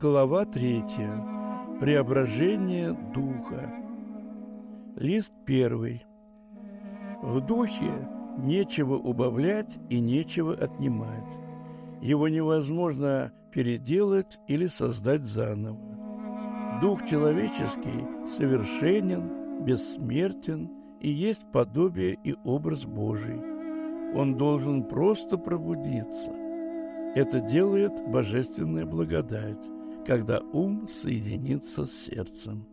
Глава третья. Преображение Духа. Лист первый. В Духе нечего убавлять и нечего отнимать. Его невозможно переделать или создать заново. Дух человеческий совершенен, бессмертен и есть подобие и образ Божий. Он должен просто пробудиться. Это делает божественная благодать, когда ум соединится с сердцем.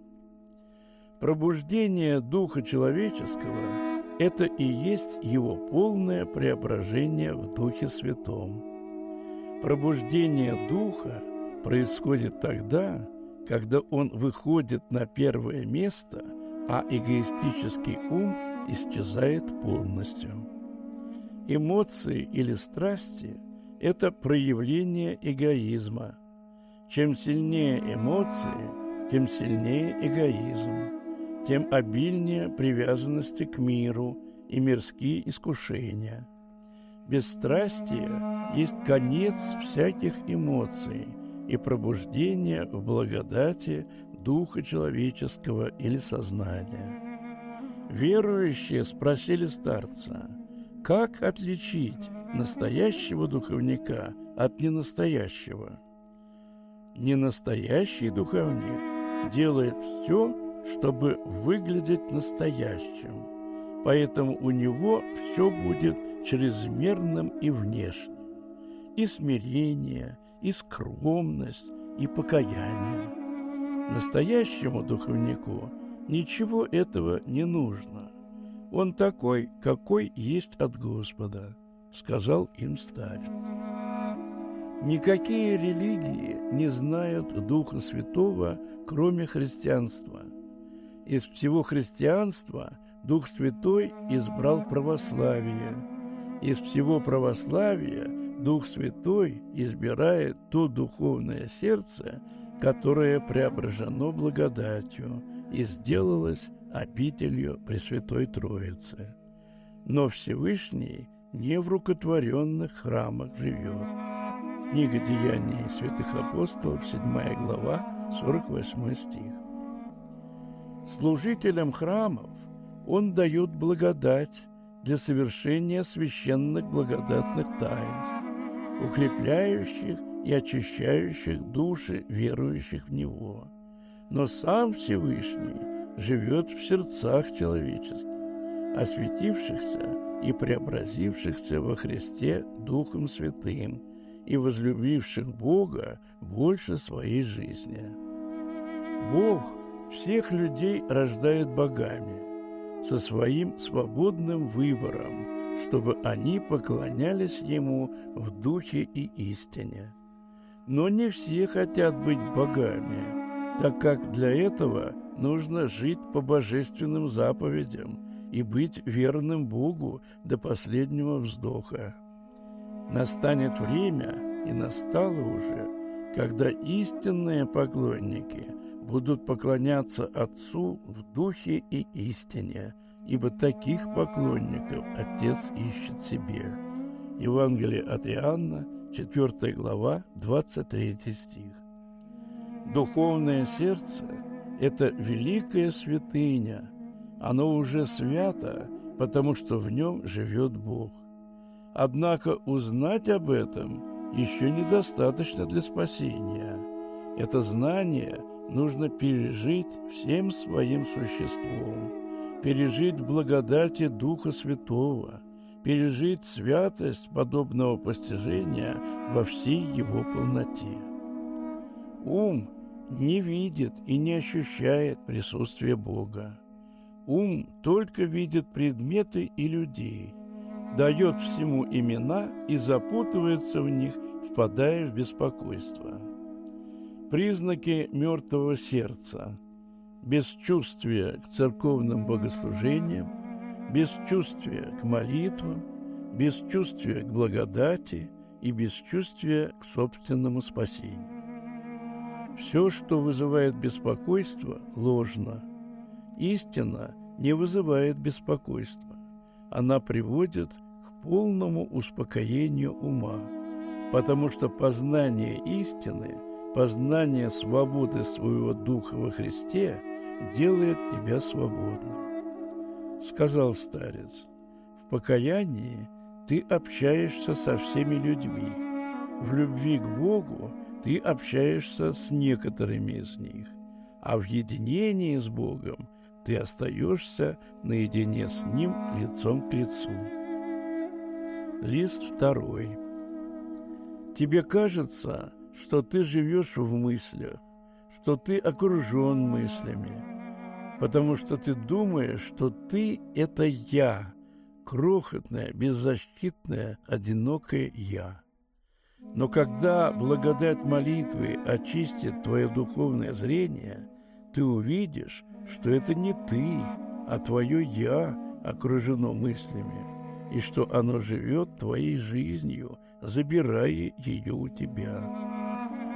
Пробуждение духа человеческого – это и есть его полное преображение в Духе Святом. Пробуждение духа происходит тогда, когда он выходит на первое место, а эгоистический ум исчезает полностью. Эмоции или страсти – это проявление эгоизма. Чем сильнее эмоции, тем сильнее эгоизм, тем обильнее привязанности к миру и мирские искушения. Бесстрастие есть конец всяких эмоций и пробуждение в благодати духа человеческого или сознания. Верующие спросили старца – как отличить настоящего духовника от ненастоящего? Ненастоящий духовник делает все, чтобы выглядеть настоящим, поэтому у него все будет чрезмерным и внешним. И смирение, и скромность, и покаяние. Настоящему духовнику ничего этого не нужно – он такой, какой есть от Господа, сказал им старец. Никакие религии не знают Духа Святого, кроме христианства. Из всего христианства Дух Святой избрал православие. Из всего православия Дух Святой избирает то духовное сердце, которое преображено благодатью и сделалось обителью Пресвятой Троицы. Но Всевышний не в рукотворенных храмах живет. Книга Деяний святых апостолов, 7 глава, 48 стих. Служителям храмов он дает благодать для совершения священных благодатных таинств, укрепляющих и очищающих души верующих в Него. Но сам Всевышний живет в сердцах человеческих, осветившихся и преобразившихся во Христе Духом Святым и возлюбивших Бога больше своей жизни. Бог всех людей рождает богами со своим свободным выбором, чтобы они поклонялись Ему в духе и истине. Но не все хотят быть богами, так как для этого – нужно жить по божественным заповедям и быть верным Богу до последнего вздоха. Настанет время, и настало уже, когда истинные поклонники будут поклоняться Отцу в духе и истине, ибо таких поклонников Отец ищет себе. Евангелие от Иоанна, 4 глава, 23 стих. Духовное сердце – это великая святыня. Оно уже свято, потому что в нем живет Бог. Однако узнать об этом еще недостаточно для спасения. Это знание нужно пережить всем своим существом, пережить благодати Духа Святого, пережить святость подобного постижения во всей его полноте. Ум – не видит и не ощущает присутствие Бога. Ум только видит предметы и людей, дает всему имена и запутывается в них, впадая в беспокойство. Признаки мертвого сердца – бесчувствие к церковным богослужениям, бесчувствие к молитвам, бесчувствие к благодати и бесчувствие к собственному спасению. Все, что вызывает беспокойство, ложно. Истина не вызывает беспокойства. Она приводит к полному успокоению ума, потому что познание истины познание свободы своего духа во Христе делает тебя свободным. Сказал старец, в покаянии ты общаешься со всеми людьми. В любви к Богу ты общаешься с некоторыми из них, а в единении с Богом ты остаешься наедине с Ним лицом к лицу. Лист второй. Тебе кажется, что ты живешь в мыслях, что ты окружен мыслями, потому что ты думаешь, что ты – это я, крохотное, беззащитное, одинокое я. Но когда благодать молитвы очистит твое духовное зрение, ты увидишь, что это не ты, а твое «я» окружено мыслями, и что оно живет твоей жизнью, забирая ее у тебя.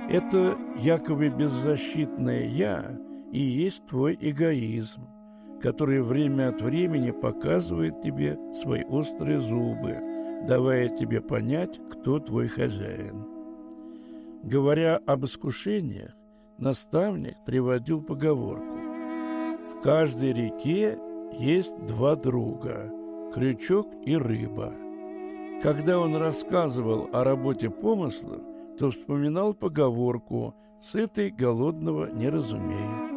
Это якобы беззащитное «я» и есть твой эгоизм, который время от времени показывает тебе свои острые зубы, давая тебе понять, кто твой хозяин. Говоря об искушениях, наставник приводил поговорку «В каждой реке есть два друга – крючок и рыба». Когда он рассказывал о работе помыслов, то вспоминал поговорку «Сытый голодного не разумеет».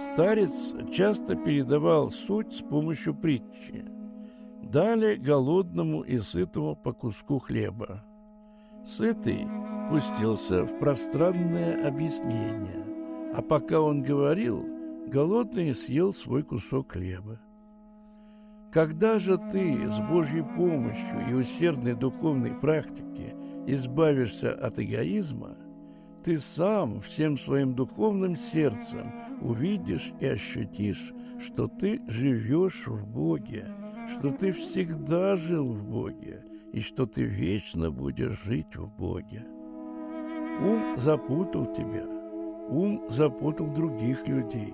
Старец часто передавал суть с помощью притчи. Дали голодному и сытому по куску хлеба. Сытый пустился в пространное объяснение, а пока он говорил, голодный съел свой кусок хлеба. Когда же ты с Божьей помощью и усердной духовной практики избавишься от эгоизма – ты сам всем своим духовным сердцем увидишь и ощутишь, что ты живешь в Боге, что ты всегда жил в Боге и что ты вечно будешь жить в Боге. Ум запутал тебя, ум запутал других людей,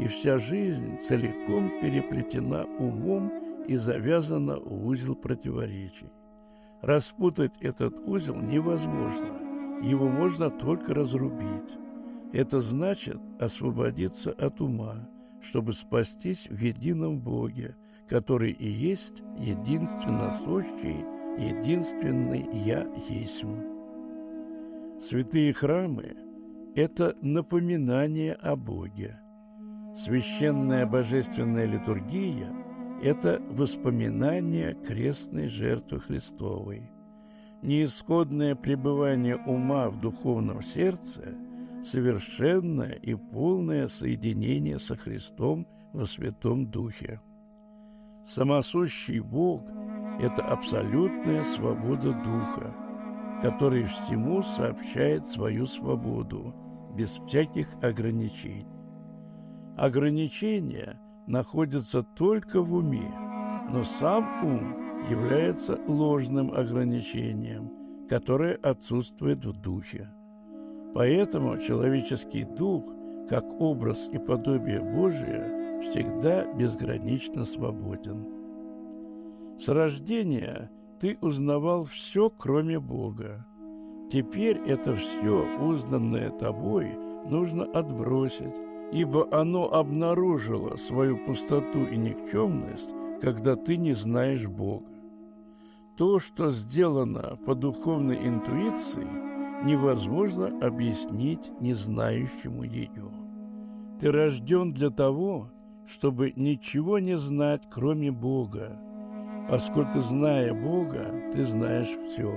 и вся жизнь целиком переплетена умом и завязана в узел противоречий. Распутать этот узел невозможно – его можно только разрубить. Это значит освободиться от ума, чтобы спастись в едином Боге, который и есть единственно сущий, единственный Я есть. Святые храмы – это напоминание о Боге. Священная божественная литургия – это воспоминание крестной жертвы Христовой – неисходное пребывание ума в духовном сердце – совершенное и полное соединение со Христом во Святом Духе. Самосущий Бог – это абсолютная свобода Духа, который всему сообщает свою свободу, без всяких ограничений. Ограничения находятся только в уме, но сам ум – является ложным ограничением, которое отсутствует в духе. Поэтому человеческий дух, как образ и подобие Божие, всегда безгранично свободен. С рождения ты узнавал все, кроме Бога. Теперь это все, узнанное тобой, нужно отбросить, ибо оно обнаружило свою пустоту и никчемность, когда ты не знаешь Бога. То, что сделано по духовной интуиции, невозможно объяснить незнающему ее. Ты рожден для того, чтобы ничего не знать, кроме Бога, поскольку, зная Бога, ты знаешь все.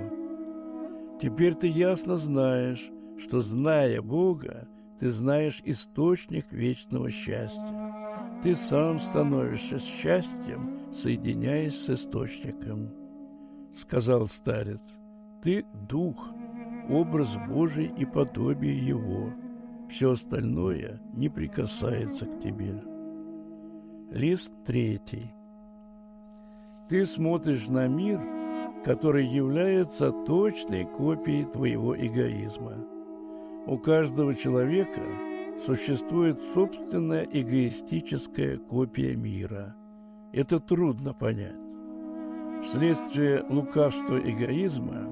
Теперь ты ясно знаешь, что, зная Бога, ты знаешь источник вечного счастья. Ты сам становишься счастьем, соединяясь с источником сказал старец, ты дух, образ Божий и подобие его. Все остальное не прикасается к тебе. Лист третий. Ты смотришь на мир, который является точной копией твоего эгоизма. У каждого человека существует собственная эгоистическая копия мира. Это трудно понять. Вследствие лукавства эгоизма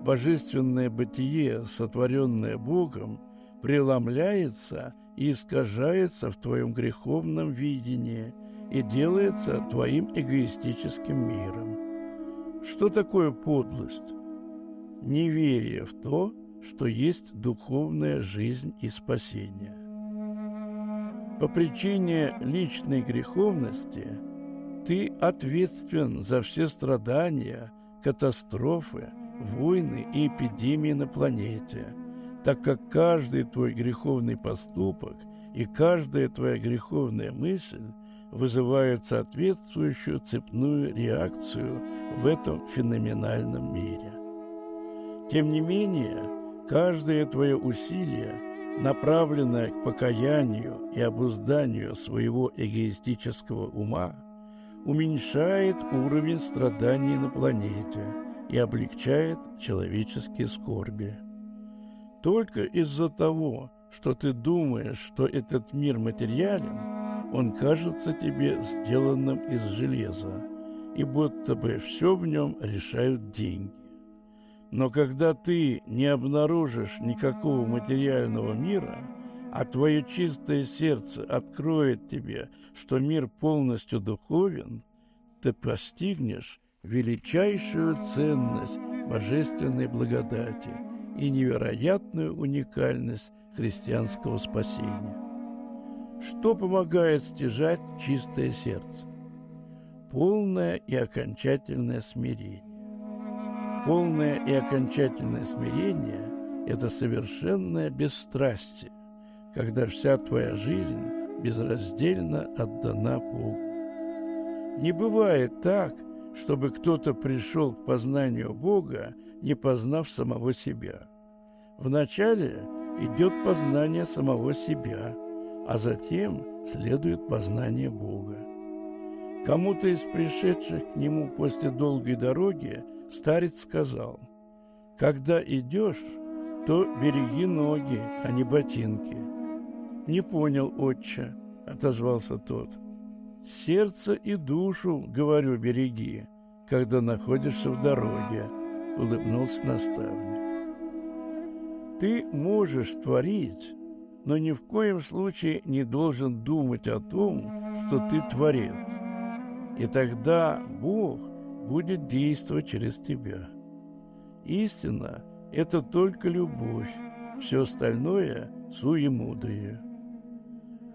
божественное бытие, сотворенное Богом, преломляется и искажается в твоем греховном видении и делается твоим эгоистическим миром. Что такое подлость? Неверие в то, что есть духовная жизнь и спасение. По причине личной греховности ты ответственен за все страдания, катастрофы, войны и эпидемии на планете, так как каждый твой греховный поступок и каждая твоя греховная мысль вызывают соответствующую цепную реакцию в этом феноменальном мире. Тем не менее, каждое твое усилие, направленное к покаянию и обузданию своего эгоистического ума, уменьшает уровень страданий на планете и облегчает человеческие скорби. Только из-за того, что ты думаешь, что этот мир материален, он кажется тебе сделанным из железа, и будто бы все в нем решают деньги. Но когда ты не обнаружишь никакого материального мира, а твое чистое сердце откроет тебе, что мир полностью духовен, ты постигнешь величайшую ценность божественной благодати и невероятную уникальность христианского спасения. Что помогает стяжать чистое сердце? Полное и окончательное смирение. Полное и окончательное смирение – это совершенное бесстрастие, когда вся твоя жизнь безраздельно отдана Богу. Не бывает так, чтобы кто-то пришел к познанию Бога, не познав самого себя. Вначале идет познание самого себя, а затем следует познание Бога. Кому-то из пришедших к нему после долгой дороги старец сказал, «Когда идешь, то береги ноги, а не ботинки». «Не понял, отче», — отозвался тот. «Сердце и душу, говорю, береги, когда находишься в дороге», — улыбнулся наставник. «Ты можешь творить, но ни в коем случае не должен думать о том, что ты творец. И тогда Бог будет действовать через тебя. Истина – это только любовь, все остальное – суемудрие.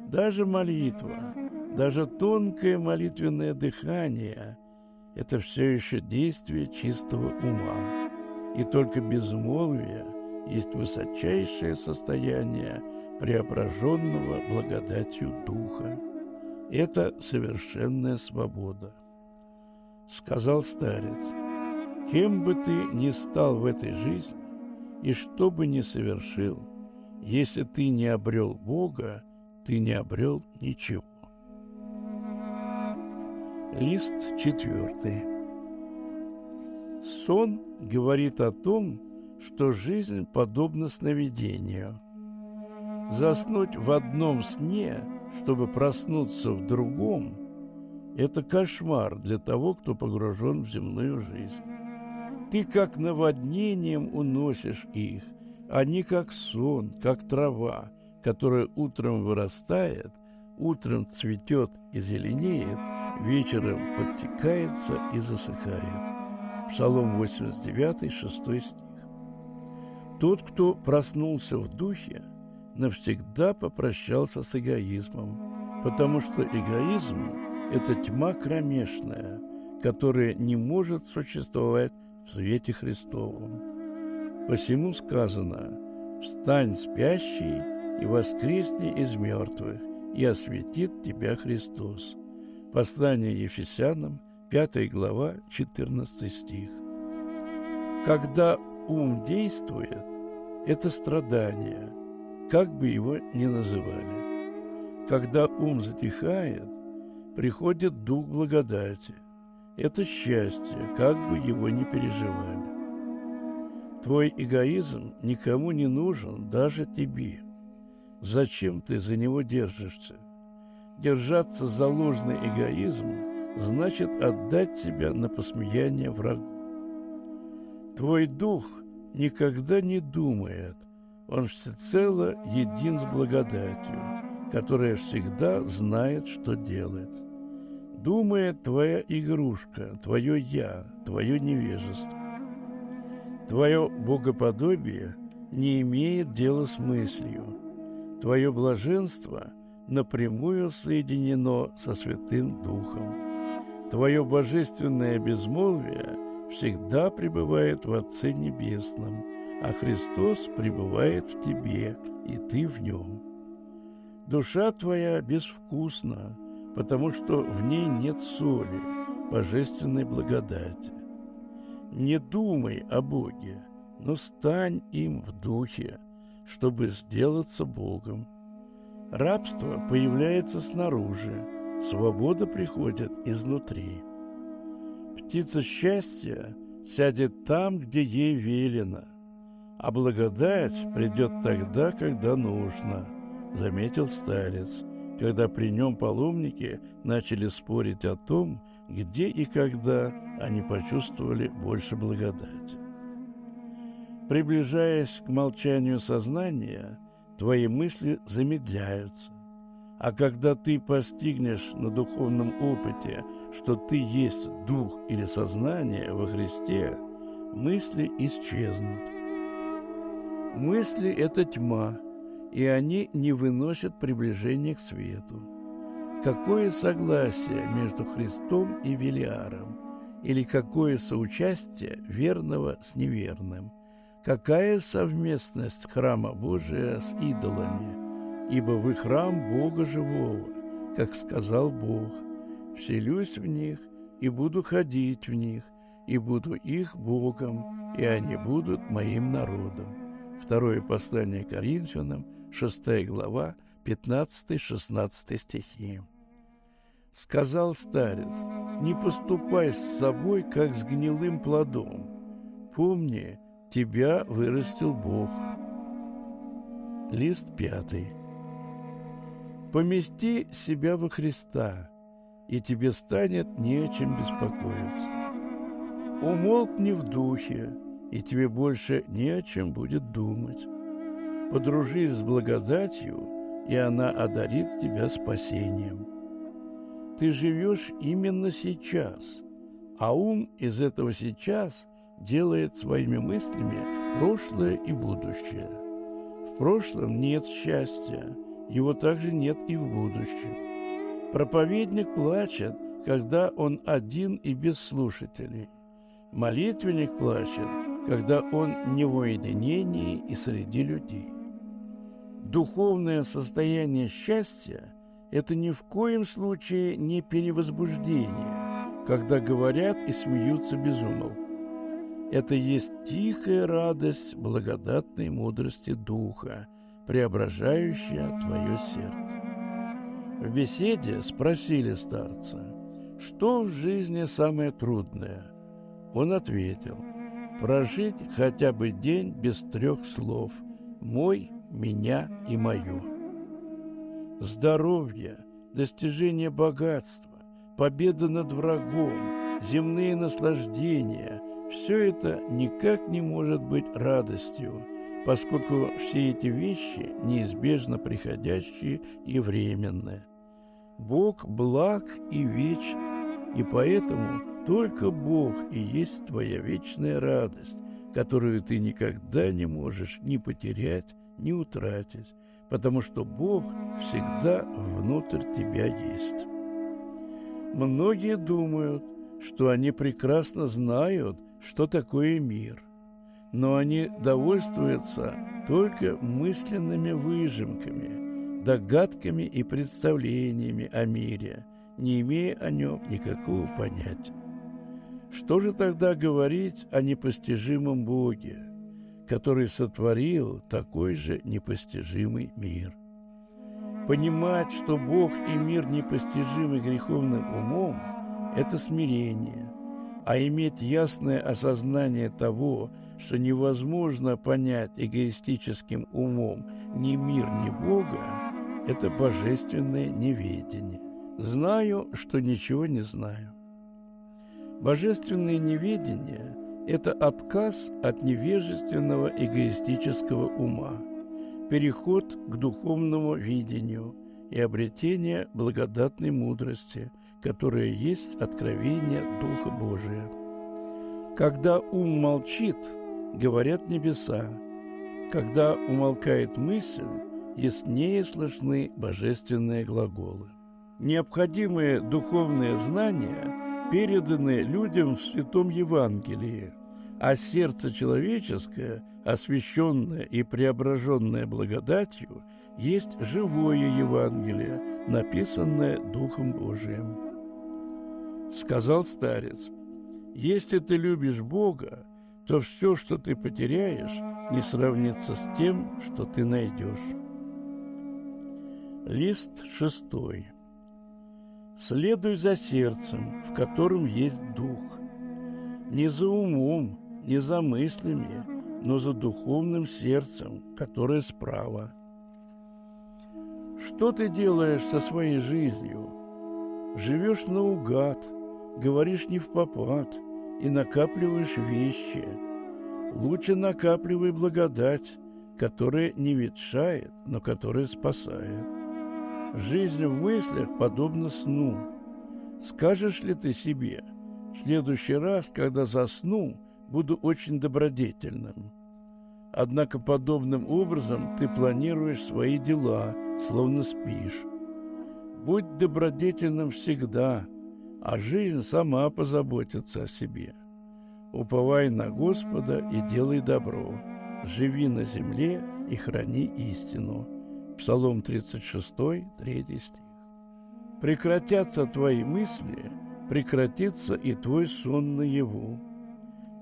Даже молитва, даже тонкое молитвенное дыхание – это все еще действие чистого ума. И только безмолвие есть высочайшее состояние преображенного благодатью Духа. Это совершенная свобода сказал старец, кем бы ты ни стал в этой жизни и что бы ни совершил, если ты не обрел Бога, ты не обрел ничего. Лист четвертый. Сон говорит о том, что жизнь подобна сновидению. Заснуть в одном сне, чтобы проснуться в другом – это кошмар для того, кто погружен в земную жизнь. Ты как наводнением уносишь их, они как сон, как трава, которая утром вырастает, утром цветет и зеленеет, вечером подтекается и засыхает. Псалом 89, 6 стих. Тот, кто проснулся в духе, навсегда попрощался с эгоизмом, потому что эгоизм это тьма кромешная, которая не может существовать в свете Христовом. Посему сказано «Встань, спящий, и воскресни из мертвых, и осветит тебя Христос». Послание Ефесянам, 5 глава, 14 стих. Когда ум действует, это страдание, как бы его ни называли. Когда ум затихает, приходит дух благодати. Это счастье, как бы его ни переживали. Твой эгоизм никому не нужен, даже тебе. Зачем ты за него держишься? Держаться за ложный эгоизм значит отдать себя на посмеяние врагу. Твой дух никогда не думает, он всецело един с благодатью, которая всегда знает, что делать. Думает твоя игрушка, твое «я», твое невежество. Твое богоподобие не имеет дела с мыслью. Твое блаженство напрямую соединено со Святым Духом. Твое божественное безмолвие всегда пребывает в Отце Небесном, а Христос пребывает в тебе, и ты в нем. Душа твоя безвкусна, потому что в ней нет соли, божественной благодати. Не думай о Боге, но стань им в духе, чтобы сделаться Богом. Рабство появляется снаружи, свобода приходит изнутри. Птица счастья сядет там, где ей велено, а благодать придет тогда, когда нужно, заметил старец, когда при нем паломники начали спорить о том, где и когда они почувствовали больше благодати. Приближаясь к молчанию сознания, твои мысли замедляются. А когда ты постигнешь на духовном опыте, что ты есть дух или сознание во Христе, мысли исчезнут. Мысли – это тьма, и они не выносят приближения к свету. Какое согласие между Христом и Велиаром? Или какое соучастие верного с неверным? Какая совместность храма Божия с идолами – ибо вы храм Бога живого, как сказал Бог. Вселюсь в них и буду ходить в них, и буду их Богом, и они будут моим народом. Второе послание Коринфянам, 6 глава, 15-16 стихи. Сказал старец, не поступай с собой, как с гнилым плодом. Помни, тебя вырастил Бог. Лист пятый. Помести себя во Христа, и тебе станет не о чем беспокоиться. Умолкни в духе, и тебе больше не о чем будет думать. Подружись с благодатью, и она одарит тебя спасением. Ты живешь именно сейчас, а ум из этого сейчас делает своими мыслями прошлое и будущее. В прошлом нет счастья, его также нет и в будущем. Проповедник плачет, когда он один и без слушателей. Молитвенник плачет, когда он не в уединении и среди людей. Духовное состояние счастья – это ни в коем случае не перевозбуждение, когда говорят и смеются без умолку. Это есть тихая радость благодатной мудрости Духа, преображающая твое сердце. В беседе спросили старца, что в жизни самое трудное. Он ответил, прожить хотя бы день без трех слов «мой», «меня» и «мое». Здоровье, достижение богатства, победа над врагом, земные наслаждения – все это никак не может быть радостью – поскольку все эти вещи неизбежно приходящие и временные. Бог благ и вечен, и поэтому только Бог и есть твоя вечная радость, которую ты никогда не можешь ни потерять, ни утратить, потому что Бог всегда внутрь тебя есть. Многие думают, что они прекрасно знают, что такое мир – но они довольствуются только мысленными выжимками, догадками и представлениями о мире, не имея о нем никакого понятия. Что же тогда говорить о непостижимом Боге, который сотворил такой же непостижимый мир? Понимать, что Бог и мир непостижимы греховным умом – это смирение, а иметь ясное осознание того, что невозможно понять эгоистическим умом ни мир, ни Бога, это божественное неведение. Знаю, что ничего не знаю. Божественное неведение – это отказ от невежественного эгоистического ума, переход к духовному видению и обретение благодатной мудрости, которая есть откровение Духа Божия. Когда ум молчит, говорят небеса, когда умолкает мысль, яснее слышны божественные глаголы. Необходимые духовные знания переданы людям в Святом Евангелии, а сердце человеческое, освященное и преображенное благодатью, есть живое Евангелие, написанное Духом Божиим. Сказал старец, «Если ты любишь Бога, то все, что ты потеряешь, не сравнится с тем, что ты найдешь». Лист шестой. Следуй за сердцем, в котором есть дух. Не за умом, не за мыслями, но за духовным сердцем, которое справа. Что ты делаешь со своей жизнью? Живешь наугад, говоришь не в попад и накапливаешь вещи. Лучше накапливай благодать, которая не ветшает, но которая спасает. Жизнь в мыслях подобна сну. Скажешь ли ты себе, в следующий раз, когда засну, буду очень добродетельным? Однако подобным образом ты планируешь свои дела, словно спишь. Будь добродетельным всегда, а жизнь сама позаботится о себе. Уповай на Господа и делай добро, живи на земле и храни истину. Псалом 36, 3 стих. Прекратятся твои мысли, прекратится и твой сон наяву.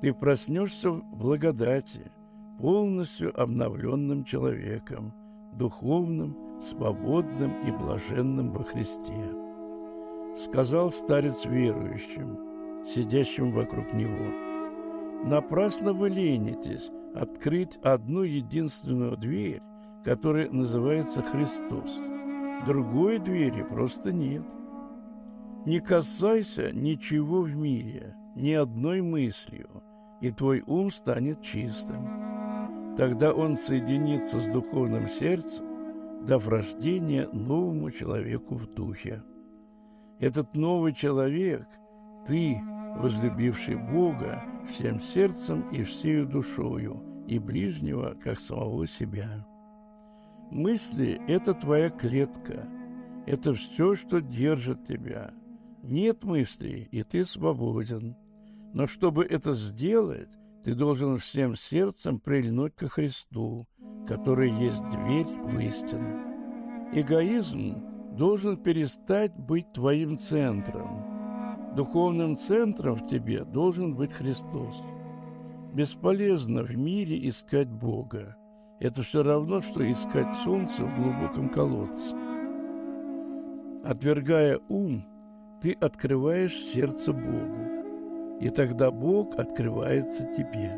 Ты проснешься в благодати, полностью обновленным человеком, духовным, свободным и блаженным во Христе. Сказал старец верующим, сидящим вокруг него, «Напрасно вы ленитесь открыть одну единственную дверь, который называется Христос. Другой двери просто нет. Не касайся ничего в мире, ни одной мыслью, и твой ум станет чистым. Тогда он соединится с духовным сердцем, дав рождение новому человеку в духе. Этот новый человек – ты, возлюбивший Бога всем сердцем и всею душою, и ближнего, как самого себя. Мысли – это твоя клетка. Это все, что держит тебя. Нет мыслей, и ты свободен. Но чтобы это сделать, ты должен всем сердцем прильнуть ко Христу, который есть дверь в истину. Эгоизм должен перестать быть твоим центром. Духовным центром в тебе должен быть Христос. Бесполезно в мире искать Бога. Это все равно, что искать солнце в глубоком колодце. Отвергая ум, ты открываешь сердце Богу, и тогда Бог открывается тебе.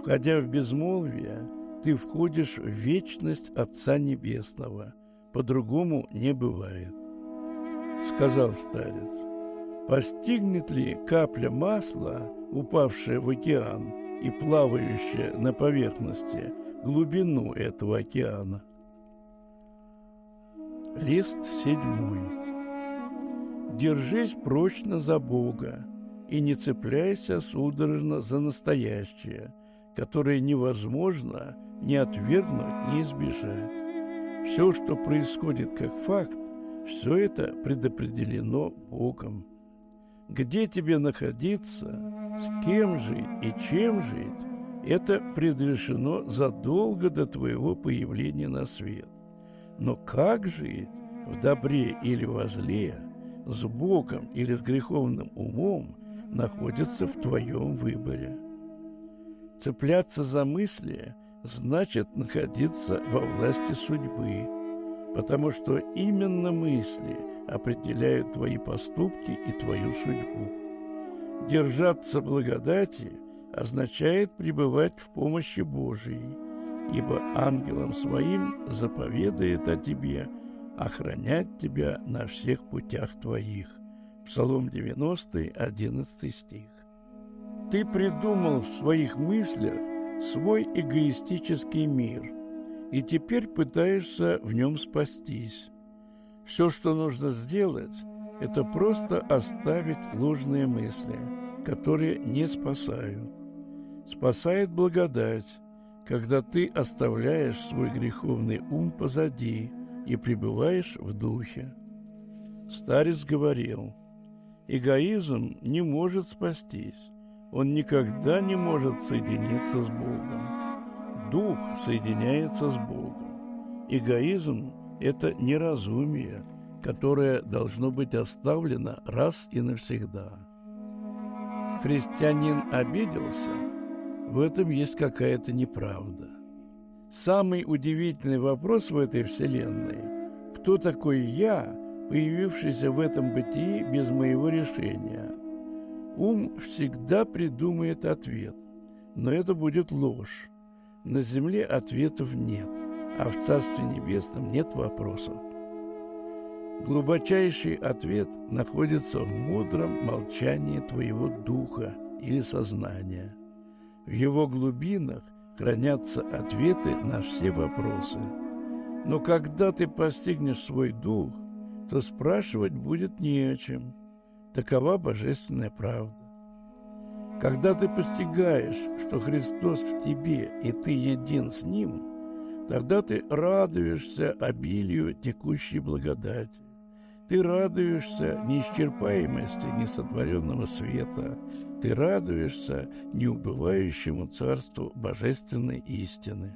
Входя в безмолвие, ты входишь в вечность Отца Небесного. По-другому не бывает. Сказал старец, постигнет ли капля масла, упавшая в океан и плавающая на поверхности – глубину этого океана. Лист седьмой. Держись прочно за Бога и не цепляйся судорожно за настоящее, которое невозможно ни отвергнуть, ни избежать. Все, что происходит как факт, все это предопределено Богом. Где тебе находиться, с кем жить и чем жить, это предрешено задолго до твоего появления на свет. Но как жить в добре или во зле, с Богом или с греховным умом, находится в твоем выборе. Цепляться за мысли значит находиться во власти судьбы, потому что именно мысли определяют твои поступки и твою судьбу. Держаться благодати – означает пребывать в помощи Божией, ибо ангелом своим заповедает о тебе охранять тебя на всех путях твоих. Псалом 90, 11 стих. Ты придумал в своих мыслях свой эгоистический мир и теперь пытаешься в нем спастись. Все, что нужно сделать, это просто оставить ложные мысли, которые не спасают. Спасает благодать, когда ты оставляешь свой греховный ум позади и пребываешь в духе. Старец говорил, эгоизм не может спастись, он никогда не может соединиться с Богом. Дух соединяется с Богом. Эгоизм – это неразумие, которое должно быть оставлено раз и навсегда. Христианин обиделся, в этом есть какая-то неправда. Самый удивительный вопрос в этой вселенной – кто такой я, появившийся в этом бытии без моего решения – Ум всегда придумает ответ, но это будет ложь. На земле ответов нет, а в Царстве Небесном нет вопросов. Глубочайший ответ находится в мудром молчании твоего духа или сознания. В его глубинах хранятся ответы на все вопросы. Но когда ты постигнешь свой дух, то спрашивать будет не о чем – Такова божественная правда. Когда ты постигаешь, что Христос в тебе, и ты един с Ним, тогда ты радуешься обилию текущей благодати. Ты радуешься неисчерпаемости несотворенного света. Ты радуешься неубывающему царству божественной истины.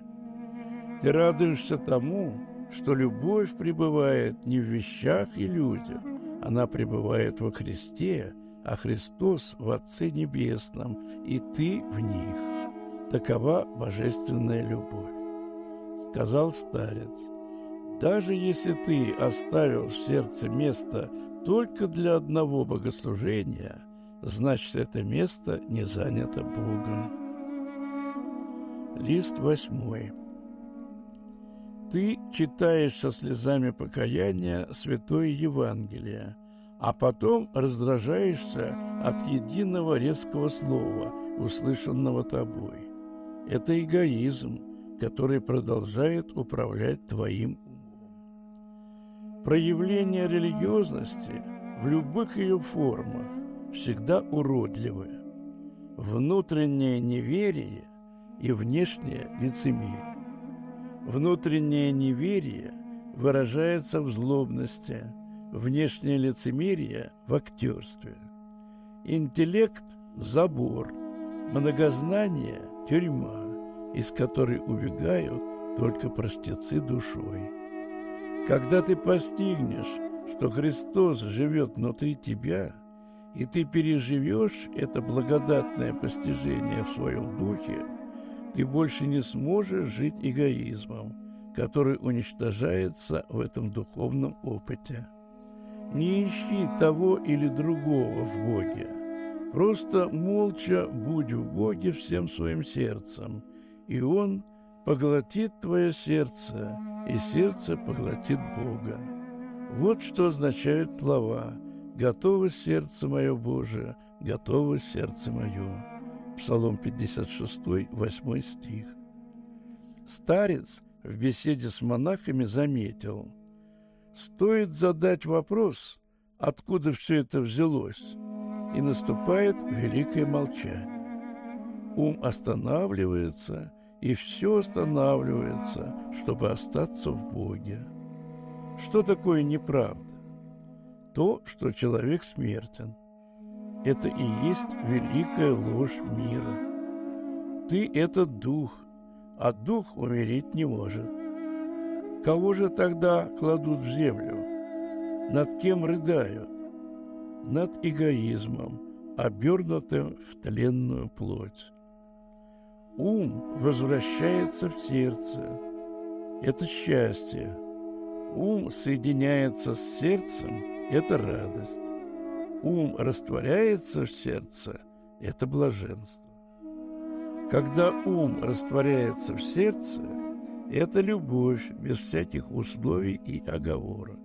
Ты радуешься тому, что любовь пребывает не в вещах и людях, она пребывает во Христе, а Христос в Отце Небесном, и ты в них. Такова божественная любовь. Сказал старец, даже если ты оставил в сердце место только для одного богослужения, значит, это место не занято Богом. Лист восьмой. Ты читаешь со слезами покаяния Святое Евангелие, а потом раздражаешься от единого резкого слова, услышанного тобой. Это эгоизм, который продолжает управлять твоим умом. Проявление религиозности в любых ее формах всегда уродливы. Внутреннее неверие и внешнее лицемерие. Внутреннее неверие выражается в злобности, внешнее лицемерие – в актерстве. Интеллект – забор, многознание – тюрьма, из которой убегают только простецы душой. Когда ты постигнешь, что Христос живет внутри тебя, и ты переживешь это благодатное постижение в своем духе – ты больше не сможешь жить эгоизмом, который уничтожается в этом духовном опыте. Не ищи того или другого в Боге. Просто молча будь в Боге всем своим сердцем, и Он поглотит твое сердце, и сердце поглотит Бога. Вот что означают слова «Готово сердце мое Божие, готово сердце мое». Псалом 56, 8 стих. Старец в беседе с монахами заметил, стоит задать вопрос, откуда все это взялось, и наступает великое молчание. Ум останавливается, и все останавливается, чтобы остаться в Боге. Что такое неправда? То, что человек смертен – это и есть великая ложь мира. Ты – это дух, а дух умереть не может. Кого же тогда кладут в землю? Над кем рыдают? Над эгоизмом, обернутым в тленную плоть. Ум возвращается в сердце. Это счастье. Ум соединяется с сердцем – это радость ум растворяется в сердце, это блаженство. Когда ум растворяется в сердце, это любовь без всяких условий и оговорок.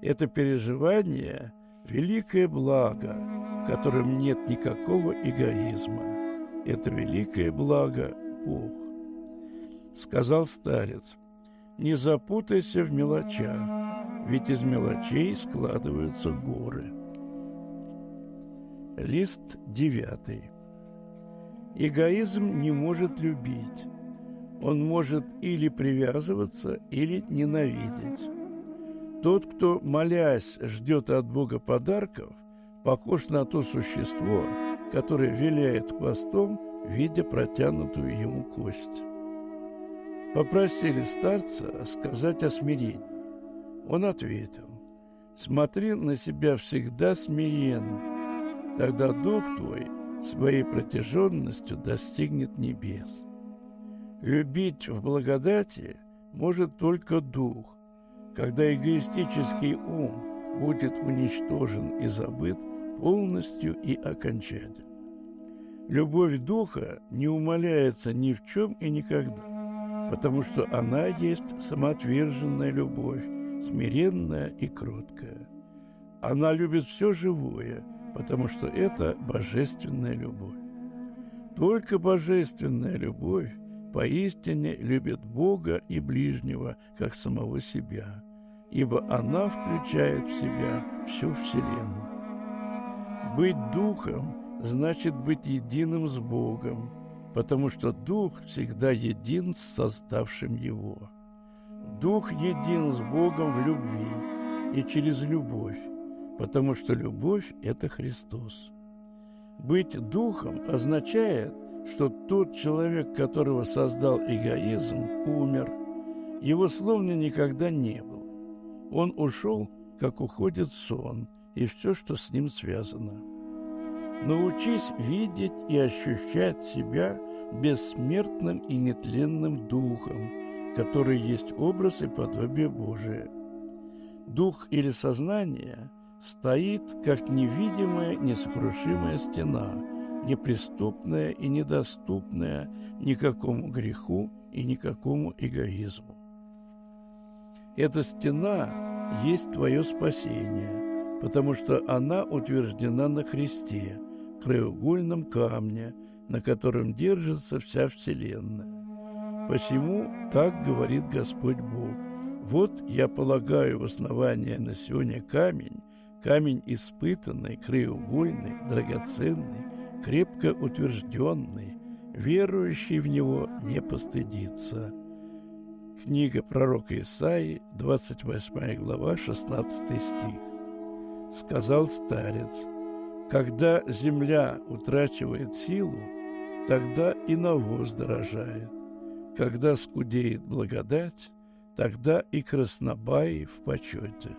Это переживание – великое благо, в котором нет никакого эгоизма. Это великое благо Бог. Сказал старец, не запутайся в мелочах, ведь из мелочей складываются горы. Лист девятый. Эгоизм не может любить. Он может или привязываться, или ненавидеть. Тот, кто, молясь, ждет от Бога подарков, похож на то существо, которое виляет хвостом, видя протянутую ему кость. Попросили старца сказать о смирении. Он ответил, «Смотри на себя всегда смиренно, тогда дух твой своей протяженностью достигнет небес». Любить в благодати может только дух, когда эгоистический ум будет уничтожен и забыт полностью и окончательно. Любовь духа не умаляется ни в чем и никогда, потому что она есть самоотверженная любовь, смиренная и кроткая. Она любит все живое, потому что это божественная любовь. Только божественная любовь поистине любит Бога и ближнего, как самого себя, ибо она включает в себя всю Вселенную. Быть духом значит быть единым с Богом, потому что дух всегда един с создавшим его. Дух един с Богом в любви и через любовь, потому что любовь – это Христос. Быть духом означает – что тот человек, которого создал эгоизм, умер. Его словно никогда не было. Он ушел, как уходит сон, и все, что с ним связано. Научись видеть и ощущать себя бессмертным и нетленным духом, который есть образ и подобие Божие. Дух или сознание стоит, как невидимая, несокрушимая стена – неприступная и недоступная никакому греху и никакому эгоизму. Эта стена есть твое спасение, потому что она утверждена на Христе, краеугольном камне, на котором держится вся Вселенная. Посему так говорит Господь Бог. Вот я полагаю в основание на сегодня камень, камень испытанный, краеугольный, драгоценный, крепко утвержденный, верующий в него не постыдится. Книга пророка Исаии, 28 глава, 16 стих. Сказал старец, когда земля утрачивает силу, тогда и навоз дорожает. Когда скудеет благодать, тогда и краснобаи в почете.